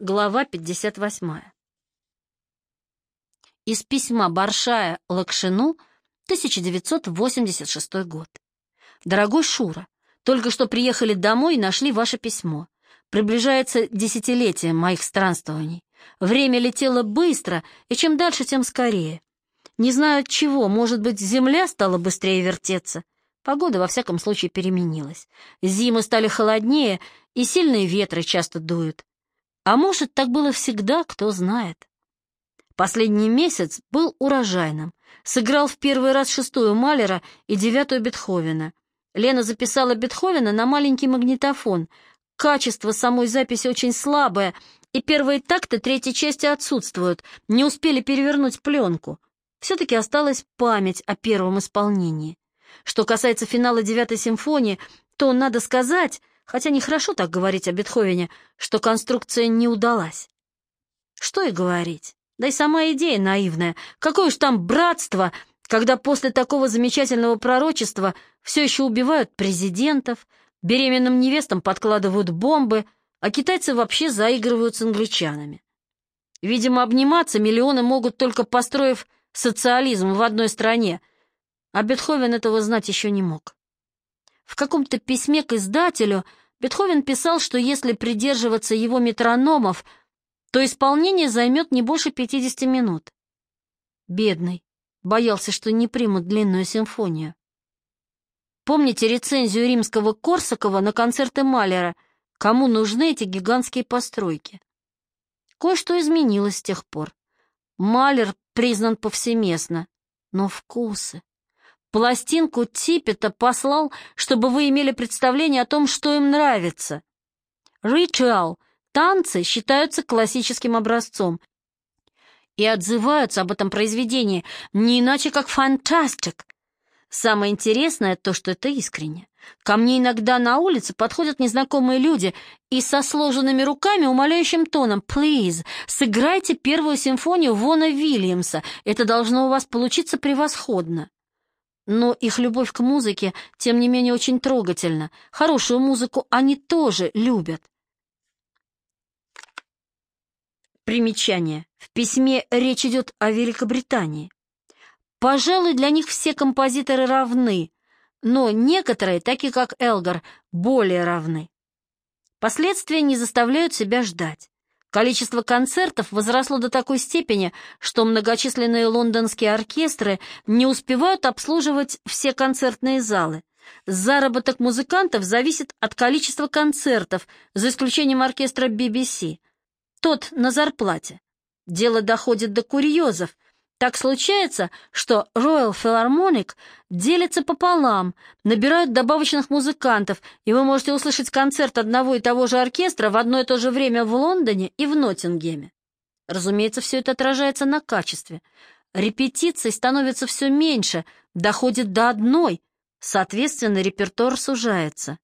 Глава 58. Из письма Баршая Лакшину, 1986 год. Дорогой Шура, только что приехали домой и нашли ваше письмо. Приближается десятилетие моих странствований. Время летело быстро, и чем дальше, тем скорее. Не знаю от чего, может быть, земля стала быстрее вертеться. Погода, во всяком случае, переменилась. Зимы стали холоднее, и сильные ветры часто дуют. А может, так было всегда, кто знает. Последний месяц был урожайным. Сыграл в первый раз шестую Малера и девятую Бетховена. Лена записала Бетховена на маленький магнитофон. Качество самой записи очень слабое, и первые такты третьей части отсутствуют, не успели перевернуть пленку. Все-таки осталась память о первом исполнении. Что касается финала девятой симфонии, то, надо сказать, хотя нехорошо так говорить о Бетховене, что конструкция не удалась. Что и говорить, да и сама идея наивная. Какое уж там братство, когда после такого замечательного пророчества все еще убивают президентов, беременным невестам подкладывают бомбы, а китайцы вообще заигрывают с англичанами. Видимо, обниматься миллионы могут только построив социализм в одной стране, а Бетховен этого знать еще не мог. В каком-то письме к издателю Бетховен писал, что если придерживаться его метрономов, то исполнение займет не больше 50 минут. Бедный, боялся, что не примут длинную симфонию. Помните рецензию римского Корсакова на концерты Малера «Кому нужны эти гигантские постройки?» Кое-что изменилось с тех пор. Малер признан повсеместно, но вкусы. Пластинку Типпета послал, чтобы вы имели представление о том, что им нравится. Ритуал, танцы считаются классическим образцом и отзываются об этом произведении не иначе, как фантастик. Самое интересное то, что это искренне. Ко мне иногда на улице подходят незнакомые люди и со сложенными руками умоляющим тоном «Плиз, сыграйте первую симфонию Вона Вильямса, это должно у вас получиться превосходно». Но их любовь к музыке, тем не менее, очень трогательна. Хорошую музыку они тоже любят. Примечание. В письме речь идет о Великобритании. Пожалуй, для них все композиторы равны, но некоторые, такие как Элгар, более равны. Последствия не заставляют себя ждать. Количество концертов возросло до такой степени, что многочисленные лондонские оркестры не успевают обслуживать все концертные залы. Заработок музыкантов зависит от количества концертов, за исключением оркестра BBC. Тот на зарплате. Дело доходит до курьезов – так случается, что Royal Philharmonic делится пополам, набирают добавочных музыкантов, и вы можете услышать концерт одного и того же оркестра в одно и то же время в Лондоне и в Ноттингеме. Разумеется, все это отражается на качестве. Репетиций становится все меньше, доходит до одной, соответственно, репертуар сужается.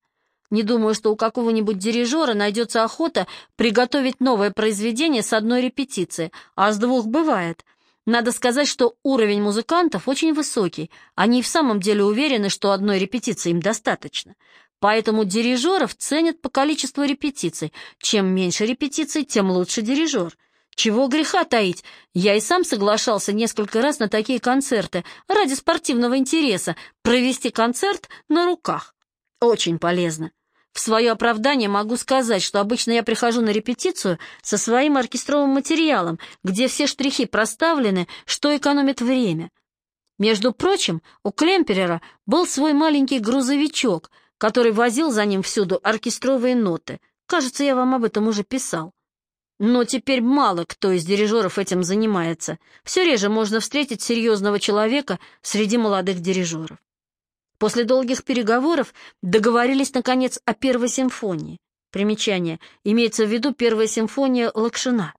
Не думаю, что у какого-нибудь дирижера найдется охота приготовить новое произведение с одной репетиции, а с двух бывает — надо сказать, что уровень музыкантов очень высокий. Они в самом деле уверены, что одной репетиции им достаточно. Поэтому дирижеров ценят по количеству репетиций. Чем меньше репетиций, тем лучше дирижер. Чего греха таить? Я и сам соглашался несколько раз на такие концерты ради спортивного интереса провести концерт на руках. Очень полезно. В свое оправдание могу сказать, что обычно я прихожу на репетицию со своим оркестровым материалом, где все штрихи проставлены, что экономит время. Между прочим, у Клемперера был свой маленький грузовичок, который возил за ним всюду оркестровые ноты. Кажется, я вам об этом уже писал. Но теперь мало кто из дирижеров этим занимается. Все реже можно встретить серьезного человека среди молодых дирижеров. После долгих переговоров договорились, наконец, о первой симфонии. Примечание. Имеется в виду первая симфония Лакшина.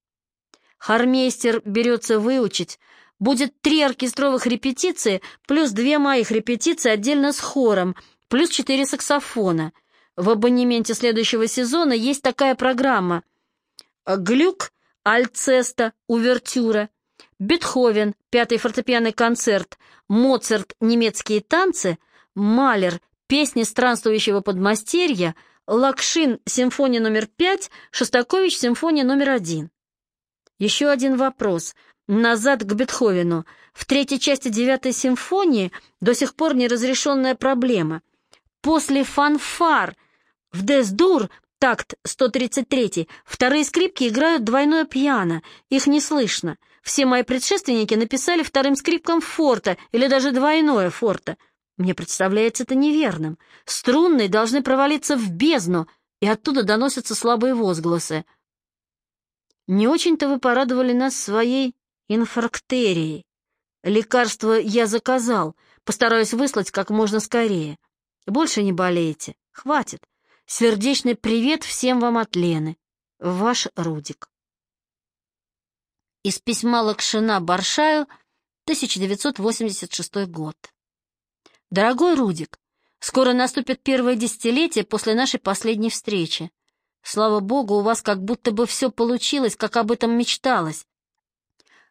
Хармейстер берется выучить. Будет три оркестровых репетиции, плюс две моих репетиции отдельно с хором, плюс четыре саксофона. В абонементе следующего сезона есть такая программа. Глюк, Альцеста, Увертюра, Бетховен, пятый фортепианный концерт, Моцарт, немецкие танцы — Малер, песни странствующего подмастерья, Лакшин — симфония номер пять, Шостакович — симфония номер один. Еще один вопрос. Назад к Бетховену. В третьей части девятой симфонии до сих пор неразрешенная проблема. После фанфар в Дес-Дур такт 133, вторые скрипки играют двойное пьяно, их не слышно. Все мои предшественники написали вторым скрипкам форта или даже двойное форта. Мне представляется это неверным. Струнные должны провалиться в бездну, и оттуда доносятся слабые возгласы. Не очень-то вы порадовали нас своей инфарктерией. Лекарство я заказал, постараюсь выслать как можно скорее. Больше не болейте, хватит. Сердечный привет всем вам от Лены. Ваш Рудик. Из письма Лакшина Баршаю, 1986 год. Дорогой Рудик, скоро наступит первое десятилетие после нашей последней встречи. Слава богу, у вас как будто бы все получилось, как об этом мечталось.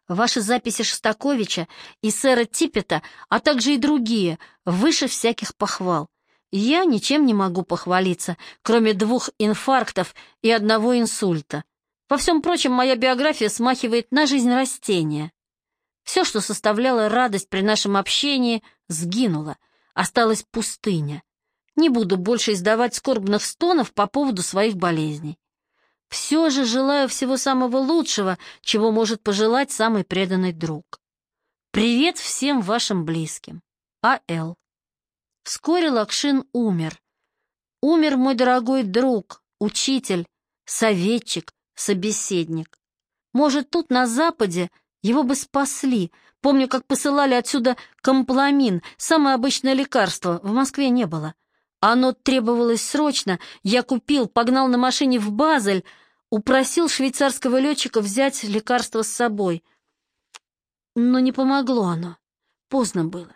Ваши записи Шостаковича и сэра Типпета, а также и другие, выше всяких похвал. Я ничем не могу похвалиться, кроме двух инфарктов и одного инсульта. Во всем прочем, моя биография смахивает на жизнь растения. Все, что составляло радость при нашем общении, сгинуло. Осталась пустыня. Не буду больше издавать скорбных стонов по поводу своих болезней. Все же желаю всего самого лучшего, чего может пожелать самый преданный друг. Привет всем вашим близким. А.Л. Вскоре Лакшин умер. Умер мой дорогой друг, учитель, советчик, собеседник. Может, тут на Западе его бы спасли. Помню, как посылали отсюда компламин, самое обычное лекарство, в Москве не было. Оно требовалось срочно, я купил, погнал на машине в Базель, упросил швейцарского летчика взять лекарство с собой. Но не помогло оно, поздно было.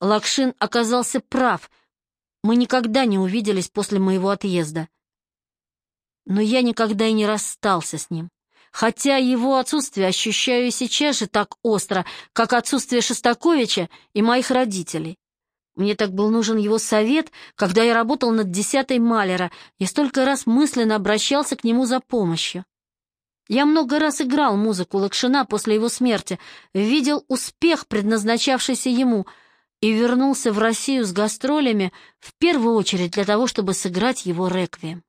Лакшин оказался прав. Мы никогда не увиделись после моего отъезда. Но я никогда и не расстался с ним. Хотя его отсутствие ощущаю сейчас же так остро, как отсутствие Шостаковича и моих родителей. Мне так был нужен его совет, когда я работал над десятой Малера. Я столько раз мысленно обращался к нему за помощью. Я много раз играл музыку Лакшина после его смерти, видел успех, предназначавшийся ему — и вернулся в Россию с гастролями в первую очередь для того, чтобы сыграть его реквием.